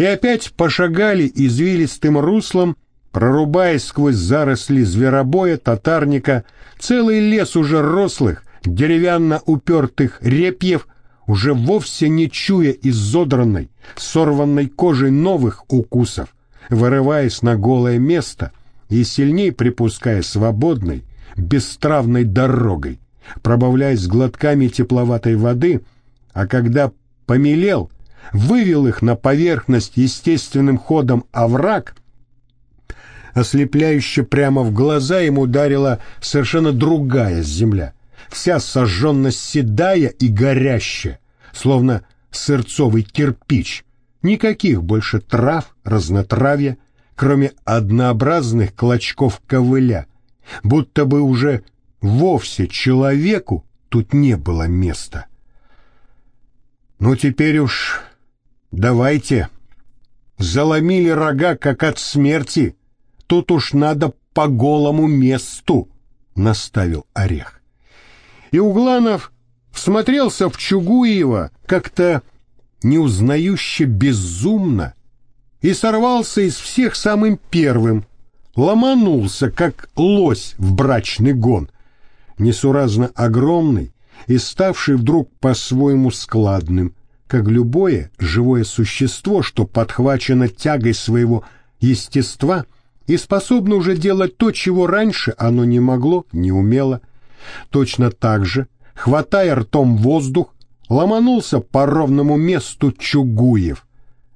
и опять пошагали извилистым руслом, прорубаясь сквозь заросли зверобоя, татарника, целый лес уже рослых, деревянно упертых репьев, уже вовсе не чуя изодранной, сорванной кожей новых укусов, вырываясь на голое место и сильней припуская свободной, бесстравной дорогой, пробавляясь глотками тепловатой воды, а когда помелел, вывел их на поверхность естественным ходом овраг, ослепляюще прямо в глаза ему ударила совершенно другая земля, вся сожженно седая и горящая, словно сырцовый кирпич, никаких больше трав, разнотравья, кроме однообразных клочков ковыля, будто бы уже вовсе человеку тут не было места. Ну теперь уж давайте. Заломили рога, как от смерти. Тут уж надо по голому месту, наставил орех. И Угланов всмотрелся в Чугуева как-то неузнающе безумно и сорвался из всех самым первым, ломанулся, как лось в брачный гон, несуразно огромный, и ставший вдруг по-своему складным, как любое живое существо, что подхвачено тягой своего естества и способно уже делать то, чего раньше оно не могло, не умело. Точно так же, хватая ртом воздух, ломанулся по ровному месту Чугуев.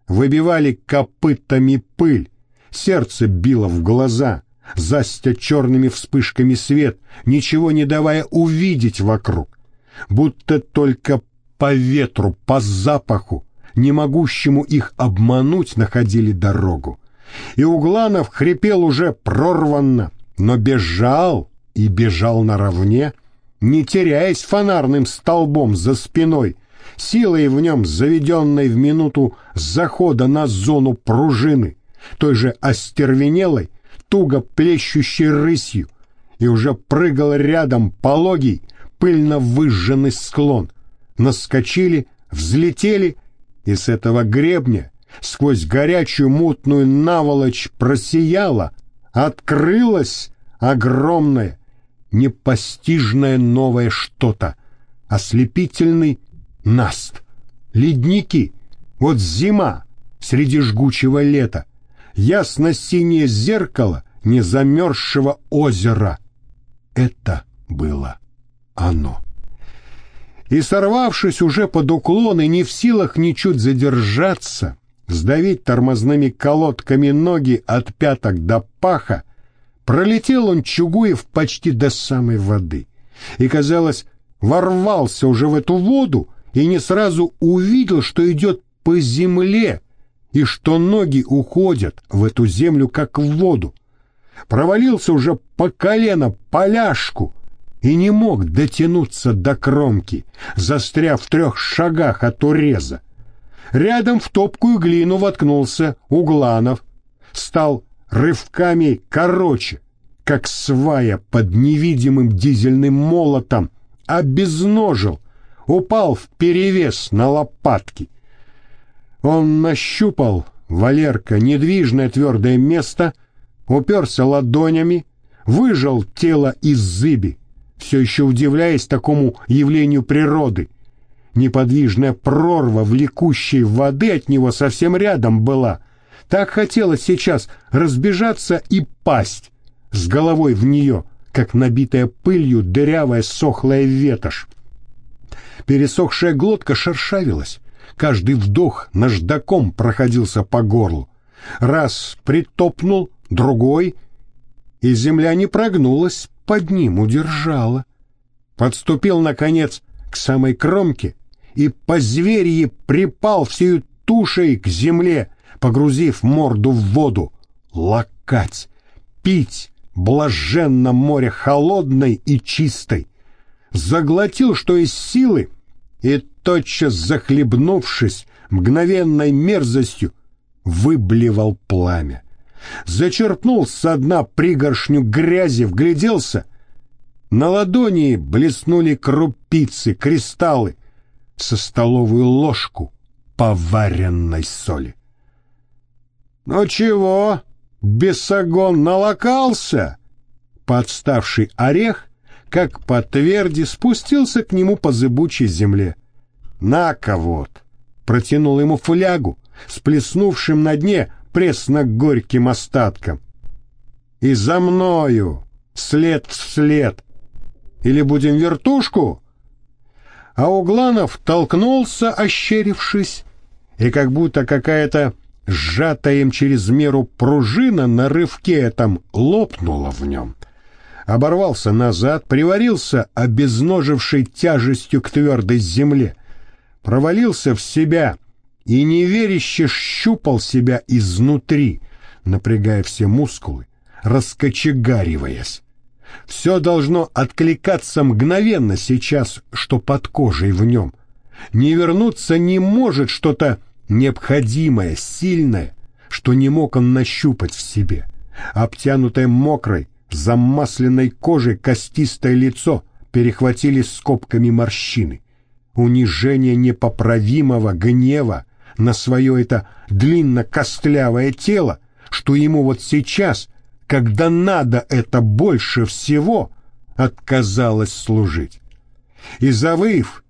Выбивали копытами пыль, сердце било в глаза, застя черными вспышками свет, ничего не давая увидеть вокруг будто только по ветру, по запаху, не могущему их обмануть, находили дорогу. И Угланов хрипел уже прорванно, но бежал и бежал наравне, не теряясь фонарным столбом за спиной, силой в нем заведенной в минуту захода на зону пружины, той же остервенелой, туго плещущей рысью, и уже прыгал рядом пологий, пыльно выжженный склон. Наскочили, взлетели, и с этого гребня сквозь горячую мутную наволочь просияла, открылось огромное, непостижное новое что-то, ослепительный наст, ледники, вот зима среди жгучего лета, ясно-синее зеркало незамерзшего озера. Это было оно. И сорвавшись уже под уклон и не в силах ничуть задержаться, сдавить тормозными колодками ноги от пяток до паха, пролетел он Чугуев почти до самой воды. И, казалось, ворвался уже в эту воду и не сразу увидел, что идет по земле, и что ноги уходят в эту землю, как в воду. Провалился уже по колено поляшку, и не мог дотянуться до кромки, застряв в трех шагах от уреза. Рядом в топкую глину воткнулся Угланов, стал рывками короче, как свая под невидимым дизельным молотом, обезножил, упал в перевес на лопатки. Он нащупал, Валерка, недвижное твердое место, уперся ладонями, выжал тело из зыби, все еще удивляясь такому явлению природы. Неподвижная прорва влекущей воды от него совсем рядом была. Так хотелось сейчас разбежаться и пасть с головой в нее, как набитая пылью дырявая сохлая ветошь. Пересохшая глотка шершавилась. Каждый вдох наждаком проходился по горлу. Раз притопнул, другой, и земля не прогнулась, под ним удержала. Подступил, наконец, к самой кромке и по зверье припал всею тушей к земле, погрузив морду в воду. Лакать, пить блаженно море холодной и чистой. Заглотил, что из силы, и тотчас захлебнувшись мгновенной мерзостью, выблевал пламя зачерпнул со дна пригоршню грязи, вгляделся. На ладони блеснули крупицы, кристаллы, со столовую ложку поваренной соли. «Ну чего, бесогон налокался?» Подставший орех, как по тверди, спустился к нему по зыбучей земле. «На-ка вот!» Протянул ему флягу, сплеснувшим на дне пресно-горьким остатком. «И за мною! След в след! Или будем вертушку?» А Угланов толкнулся, ощерившись, и как будто какая-то сжатая им через меру пружина на рывке этом лопнула в нем. Оборвался назад, приварился обезножившей тяжестью к твердой земле, провалился в себя и неверяще щупал себя изнутри, напрягая все мускулы, раскочегариваясь. Все должно откликаться мгновенно сейчас, что под кожей в нем. Не вернуться не может что-то необходимое, сильное, что не мог он нащупать в себе. Обтянутое мокрой, замасленной кожей костистое лицо перехватили скобками морщины. Унижение непоправимого гнева на свое это длинно-костлявое тело, что ему вот сейчас, когда надо это больше всего, отказалось служить. И завыв,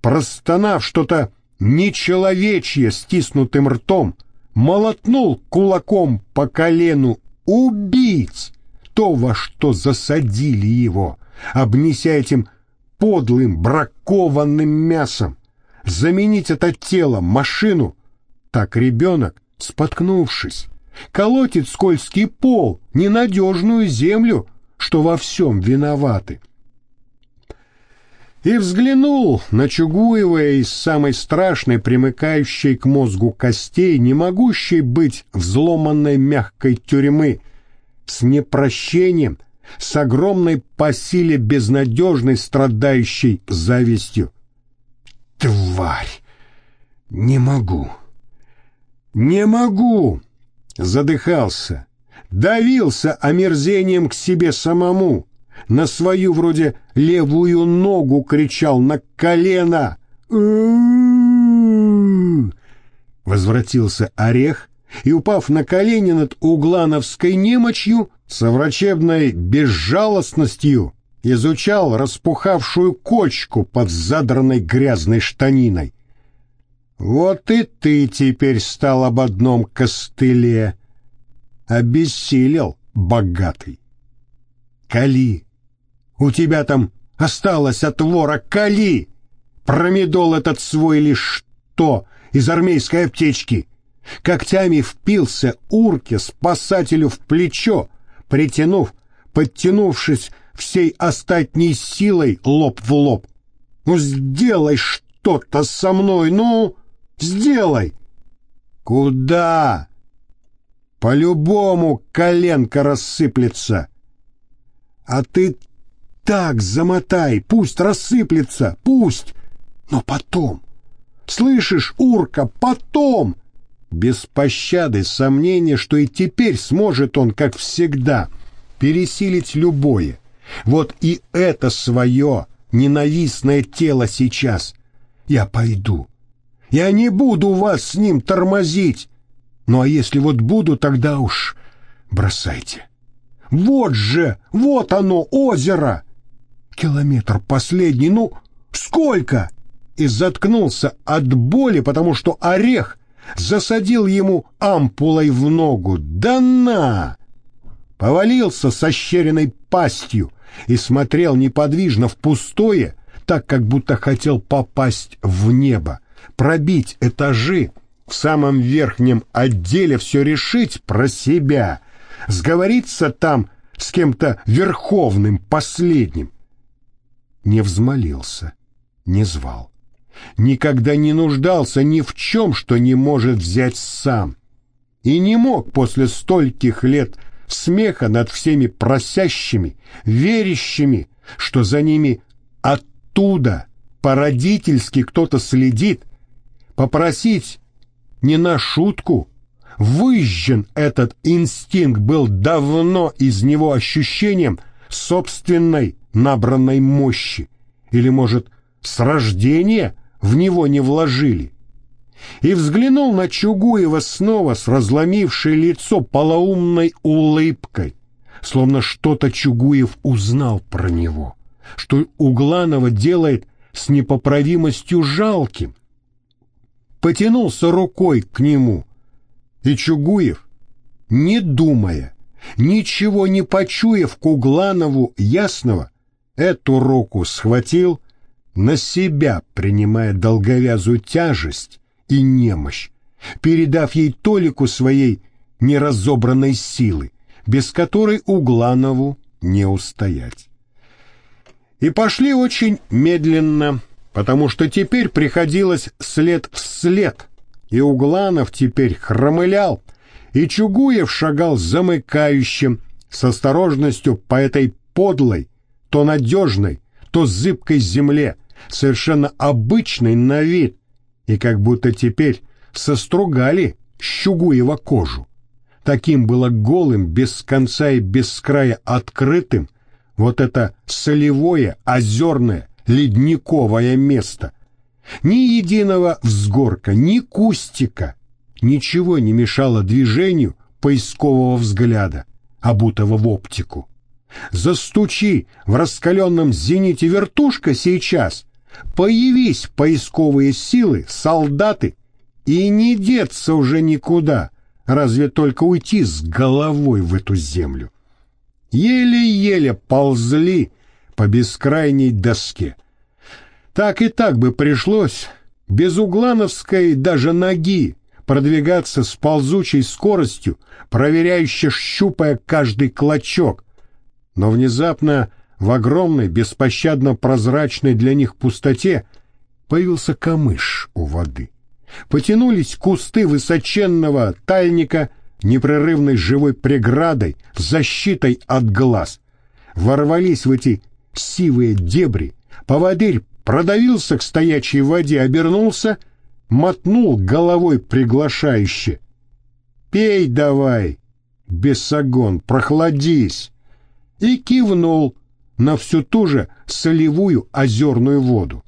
простонав что-то нечеловечье стиснутым ртом, молотнул кулаком по колену убить то, во что засадили его, обнеся этим подлым бракованным мясом, заменить это тело, машину, так ребенок, споткнувшись, колотит скользкий пол, ненадежную землю, что во всем виноваты и взглянул на Чугуева из самой страшной, примыкающей к мозгу костей, не могущей быть взломанной мягкой тюрьмы, с непрощением, с огромной по силе безнадежной страдающей завистью. «Тварь! Не могу! Не могу!» Задыхался, давился омерзением к себе самому, на свою вроде левую ногу кричал на колено. Возвратился орех и, упав на колени над углановской немочью, со врачебной безжалостностью изучал распухавшую кочку под задранной грязной штаниной. Вот и ты теперь стал об одном костыле. Обессилел богатый. Кали, у тебя там осталось от вора кали. Промедол этот свой лишь что из армейской аптечки. Когтями впился урке спасателю в плечо, притянув, подтянувшись всей остатней силой лоб в лоб. Ну, сделай что-то со мной, ну, сделай. Куда? По-любому коленка рассыплется. А ты так замотай, пусть рассыплется, пусть. Но потом, слышишь, Урка, потом. Без пощады сомнения, что и теперь сможет он, как всегда, пересилить любое. Вот и это свое ненавистное тело сейчас. Я пойду. Я не буду вас с ним тормозить. Ну а если вот буду, тогда уж бросайте. Вот же, вот оно, озеро. Километр последний, ну, сколько? И заткнулся от боли, потому что орех засадил ему ампулой в ногу. Да на! Повалился со щеренной пастью и смотрел неподвижно в пустое, так как будто хотел попасть в небо, пробить этажи, в самом верхнем отделе все решить про себя, сговориться там с кем-то верховным, последним не взмолился, не звал. Никогда не нуждался ни в чем, что не может взять сам. И не мог после стольких лет смеха над всеми просящими, верящими, что за ними оттуда породительски кто-то следит, попросить не на шутку. Выжжен этот инстинкт был давно из него ощущением собственной набранной мощи, или, может, с рождения в него не вложили. И взглянул на Чугуева снова с разломившей лицо полоумной улыбкой, словно что-то Чугуев узнал про него, что Угланова делает с непоправимостью жалким. Потянулся рукой к нему, и Чугуев, не думая, ничего не почуяв к Угланову ясного, эту руку схватил, на себя принимая долговязую тяжесть и немощь, передав ей толику своей неразобранной силы, без которой Угланову не устоять. И пошли очень медленно, потому что теперь приходилось след в след, и Угланов теперь хромылял, и Чугуев шагал замыкающим, с осторожностью по этой подлой, то надежной, то зыбкой земле, совершенно обычной на вид, и как будто теперь состругали Щугуева кожу. Таким было голым, без конца и без края открытым, вот это солевое, озерное, ледниковое место. Ни единого взгорка, ни кустика, ничего не мешало движению поискового взгляда, обутого в оптику. Застучи в раскаленном зените вертушка сейчас, появись поисковые силы, солдаты, и не деться уже никуда, разве только уйти с головой в эту землю. Еле-еле ползли по бескрайней доске. Так и так бы пришлось, без углановской даже ноги, продвигаться с ползучей скоростью, проверяюще щупая каждый клочок. Но внезапно в огромной, беспощадно прозрачной для них пустоте появился камыш у воды. Потянулись кусты высоченного тальника непрерывной живой преградой, защитой от глаз. Ворвались в эти сивые дебри. Поводырь продавился к стоячей воде, обернулся, мотнул головой приглашающе. «Пей давай, бесогон, прохладись!» И кивнул на всю ту же солевую озерную воду.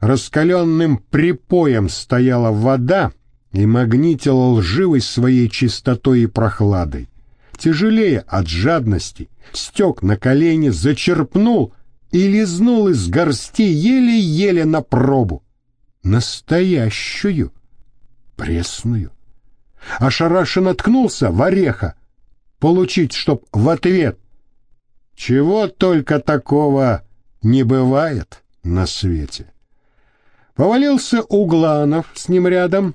Раскаленным припоем стояла вода и магнитила лживой своей чистотой и прохладой. Тяжелее от жадности, стек на колени, зачерпнул и лизнул из горсти еле-еле на пробу. Настоящую, пресную. Ошарашенно ткнулся в ореха, получить, чтоб в ответ чего только такого не бывает на свете. Повалился Угланов с ним рядом,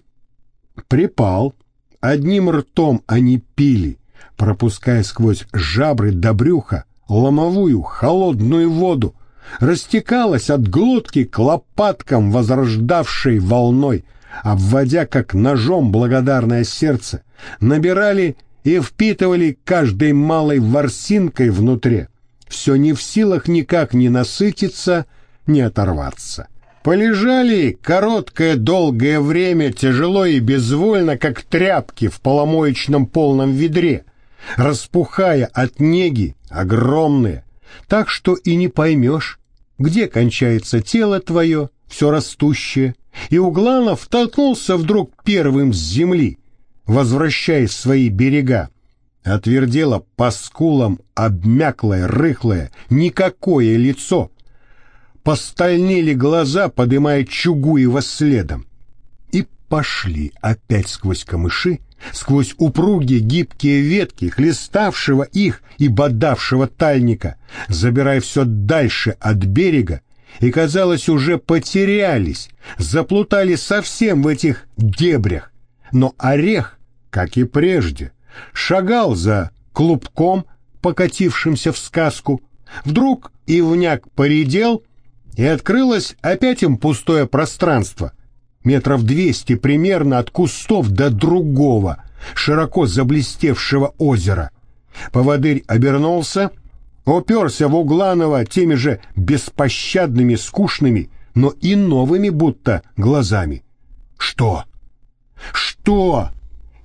припал, одним ртом они пили, пропуская сквозь жабры до брюха ломовую холодную воду, растекалась от глотки к лопаткам возрождавшей волной, обводя как ножом благодарное сердце, набирали и впитывали каждой малой ворсинкой внутри все не в силах никак не насытиться, не оторваться. Полежали короткое долгое время тяжело и безвольно, как тряпки в поломоечном полном ведре, распухая от неги огромные, так что и не поймешь, где кончается тело твое, все растущее, и Угланов толкнулся вдруг первым с земли, возвращаясь в свои берега, Отвердело по скулам обмяклое, рыхлое, никакое лицо. Постальнели глаза, подымая Чугуева следом. И пошли опять сквозь камыши, сквозь упругие гибкие ветки, хлеставшего их и бодавшего тальника, забирая все дальше от берега, и, казалось, уже потерялись, заплутали совсем в этих дебрях. Но орех, как и прежде, шагал за клубком, покатившимся в сказку. Вдруг ивняк поредел, и открылось опять им пустое пространство, метров двести примерно от кустов до другого, широко заблестевшего озера. Поводырь обернулся, уперся в Угланова теми же беспощадными, скучными, но и новыми будто глазами. «Что? Что?»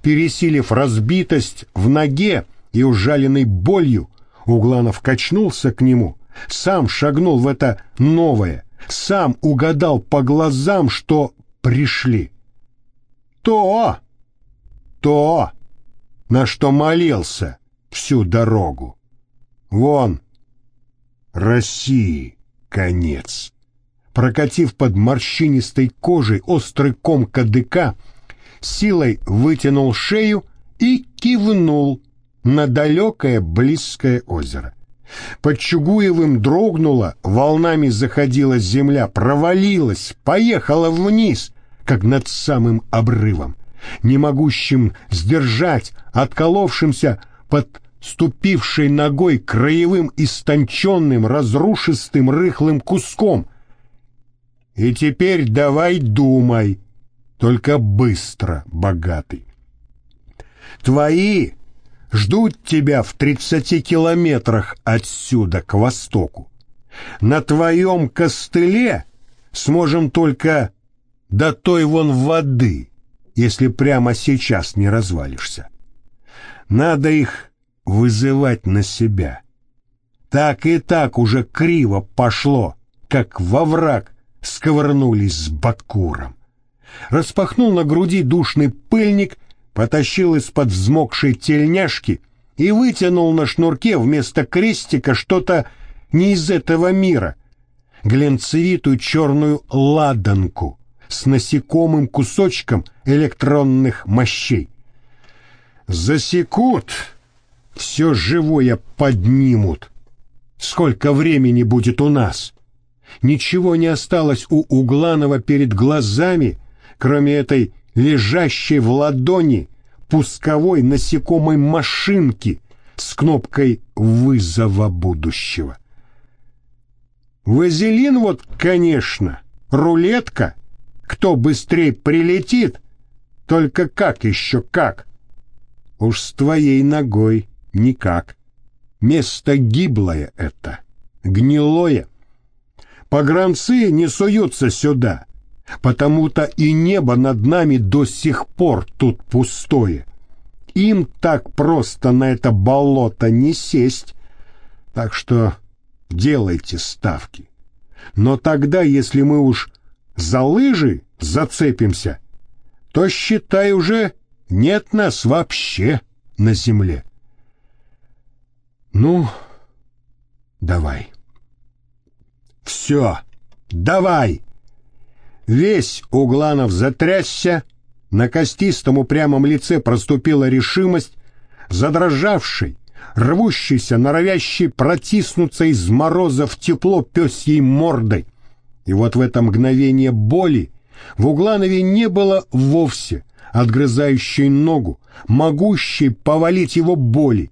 Пересилив разбитость в ноге и ужаленной болью, Угланов качнулся к нему, сам шагнул в это новое, сам угадал по глазам, что пришли. то, то, на что молился всю дорогу. Вон, России конец. Прокатив под морщинистой кожей острый ком кадыка, силой вытянул шею и кивнул на далекое близкое озеро. Под Чугуевым дрогнула, волнами заходила земля, провалилась, поехала вниз, как над самым обрывом, не могущим сдержать, отколовшимся под ступившей ногой краевым истонченным, разрушистым, рыхлым куском. И теперь давай думай, только быстро, богатый. Твои ждут тебя в тридцати километрах отсюда, к востоку. На твоем костыле сможем только до той вон воды, если прямо сейчас не развалишься. Надо их вызывать на себя. Так и так уже криво пошло, как во враг сковырнулись с Бакуром. Распахнул на груди душный пыльник — потащил из-под взмокшей тельняшки и вытянул на шнурке вместо крестика что-то не из этого мира, глянцевитую черную ладанку с насекомым кусочком электронных мощей. Засекут, все живое поднимут. Сколько времени будет у нас? Ничего не осталось у Угланова перед глазами, кроме этой лежащей в ладони пусковой насекомой машинки с кнопкой вызова будущего. Вазелин вот, конечно, рулетка, кто быстрее прилетит, только как еще как? Уж с твоей ногой никак. Место гиблое это, гнилое. Погранцы не суются сюда, потому-то и небо над нами до сих пор тут пустое. Им так просто на это болото не сесть, так что делайте ставки. Но тогда, если мы уж за лыжи зацепимся, то, считай, уже нет нас вообще на земле. Ну, давай. Все, давай. Весь Угланов затрясся, на костистом упрямом лице проступила решимость, задрожавший, рвущийся, норовящий протиснуться из мороза в тепло пёсьей мордой. И вот в это мгновение боли в Угланове не было вовсе отгрызающей ногу, могущей повалить его боли.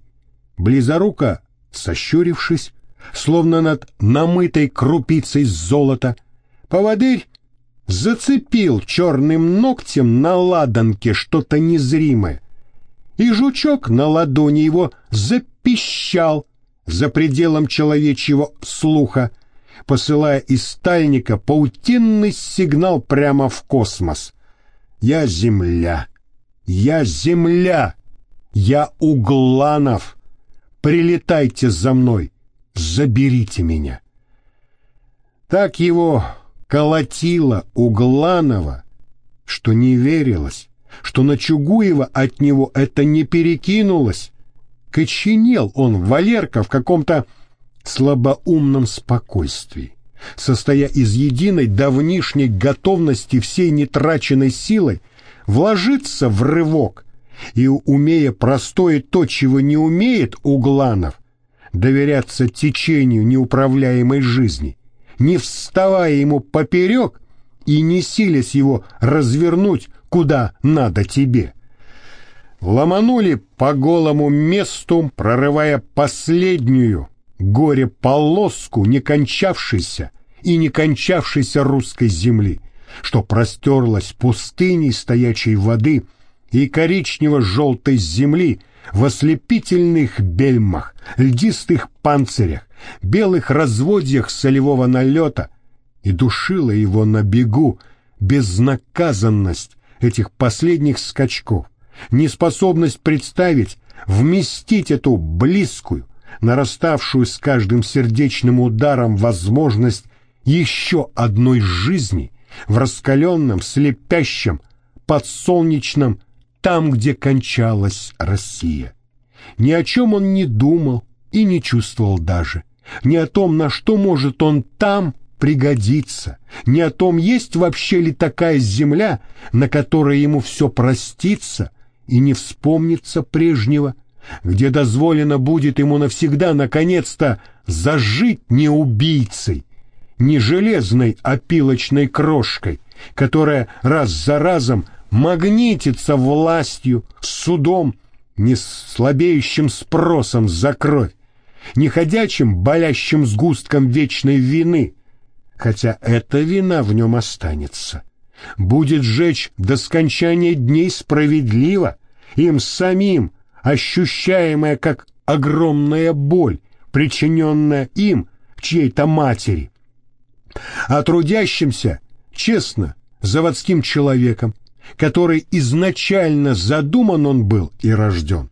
Близоруко, сощурившись, словно над намытой крупицей золота, поводырь зацепил черным ногтем на ладанке что-то незримое, и жучок на ладони его запищал за пределом человечьего слуха, посылая из стальника паутинный сигнал прямо в космос. «Я земля! Я земля! Я Угланов! Прилетайте за мной! Заберите меня!» Так его колотило Угланова, что не верилось, что на Чугуева от него это не перекинулось. Коченел он, Валерка, в каком-то слабоумном спокойствии, состоя из единой давнишней готовности всей нетраченной силой вложиться в рывок и, умея простое то, чего не умеет Угланов, доверяться течению неуправляемой жизни, не вставая ему поперек и не силясь его развернуть куда надо тебе. Ломанули по голому месту, прорывая последнюю горе-полоску не кончавшейся и не кончавшейся русской земли, что простерлась пустыней стоячей воды и коричнево-желтой земли в ослепительных бельмах, льдистых панцирях, белых разводьях солевого налета и душила его на бегу безнаказанность этих последних скачков, неспособность представить, вместить эту близкую, нараставшую с каждым сердечным ударом возможность еще одной жизни в раскаленном, слепящем, подсолнечном, там, где кончалась Россия. Ни о чем он не думал и не чувствовал даже. Ни о том, на что может он там пригодиться. Ни о том, есть вообще ли такая земля, на которой ему все простится и не вспомнится прежнего, где дозволено будет ему навсегда, наконец-то, зажить не убийцей, не железной опилочной крошкой, которая раз за разом магнитится властью, судом, не слабеющим спросом за кровь, не ходячим болящим сгустком вечной вины, хотя эта вина в нем останется. Будет жечь до скончания дней справедливо, им самим, ощущаемая как огромная боль, причиненная им, чьей-то матери. А трудящимся, честно, заводским человеком, который изначально задуман он был и рожден,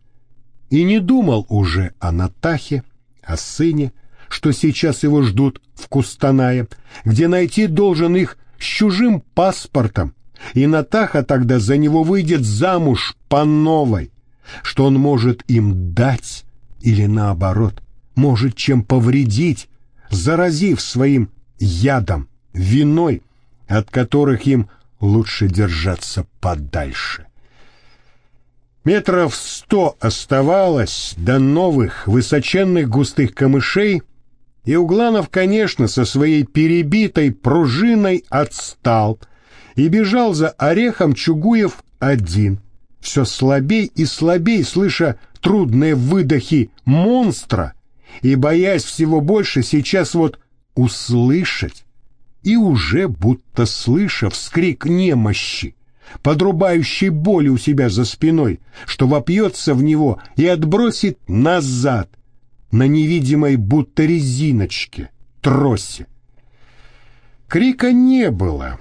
и не думал уже о Натахе, о сыне, что сейчас его ждут в Кустанае, где найти должен их с чужим паспортом, и Натаха тогда за него выйдет замуж по новой, что он может им дать или наоборот, может чем повредить, заразив своим ядом, виной, от которых им лучше держаться подальше. Метров сто оставалось до новых высоченных густых камышей, и Угланов, конечно, со своей перебитой пружиной отстал и бежал за орехом Чугуев один, все слабей и слабей, слыша трудные выдохи монстра и боясь всего больше сейчас вот услышать и уже будто слыша вскрик немощи, подрубающий боли у себя за спиной, что вопьется в него и отбросит назад на невидимой будто резиночке, тросе. Крика не было,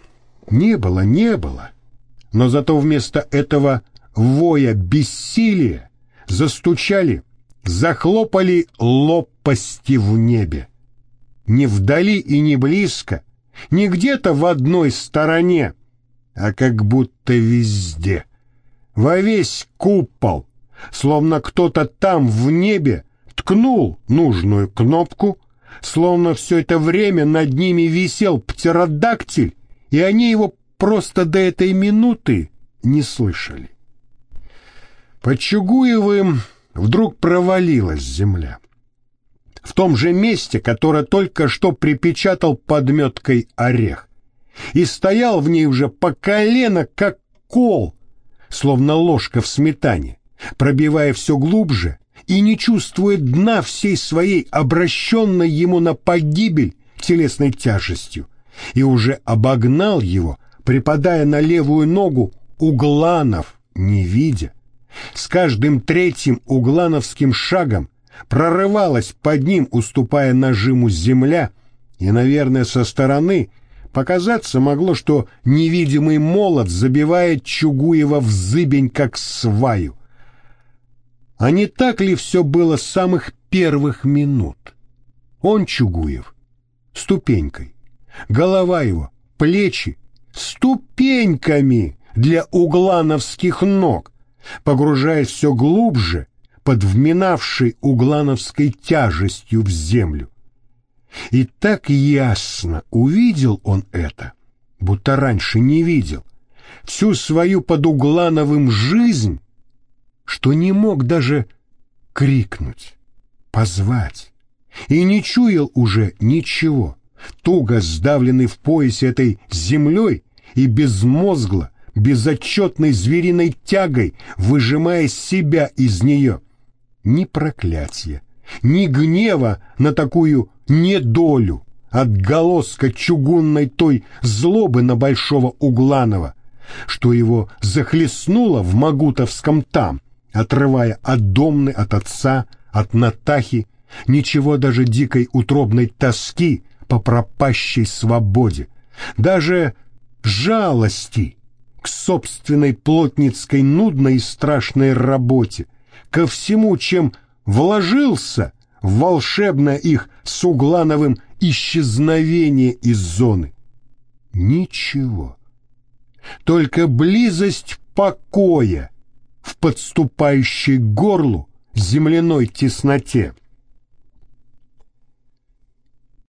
не было, не было, но зато вместо этого воя бессилия застучали, захлопали лопасти в небе. Не вдали и не близко, не где-то в одной стороне, а как будто везде. Во весь купол, словно кто-то там в небе ткнул нужную кнопку, словно все это время над ними висел птеродактиль, и они его просто до этой минуты не слышали. Под Чугуевым вдруг провалилась земля в том же месте, которое только что припечатал подметкой орех, и стоял в ней уже по колено, как кол, словно ложка в сметане, пробивая все глубже и не чувствуя дна всей своей обращенной ему на погибель телесной тяжестью, и уже обогнал его, припадая на левую ногу, Угланов, не видя. С каждым третьим углановским шагом прорывалась под ним, уступая нажиму земля, и, наверное, со стороны показаться могло, что невидимый молот забивает Чугуева в зыбень, как сваю. А не так ли все было с самых первых минут? Он, Чугуев, ступенькой, голова его, плечи, ступеньками для углановских ног, погружаясь все глубже под вминавшей углановской тяжестью в землю. И так ясно увидел он это, будто раньше не видел, всю свою под Углановым жизнь, что не мог даже крикнуть, позвать, и не чуял уже ничего, туго сдавленный в поясе этой землей и безмозгло, безотчетной звериной тягой, выжимая себя из нее, ни проклятия, ни гнева на такую недолю, отголоска чугунной той злобы на Большого Угланова, что его захлестнуло в Магутовском там, отрывая от домны, от отца, от Натахи, ничего даже дикой утробной тоски по пропащей свободе, даже жалости к собственной плотницкой нудной и страшной работе, ко всему, чем вложился в волшебное их с Углановым исчезновение из зоны. Ничего. только близость покоя в подступающей горлу земляной тесноте —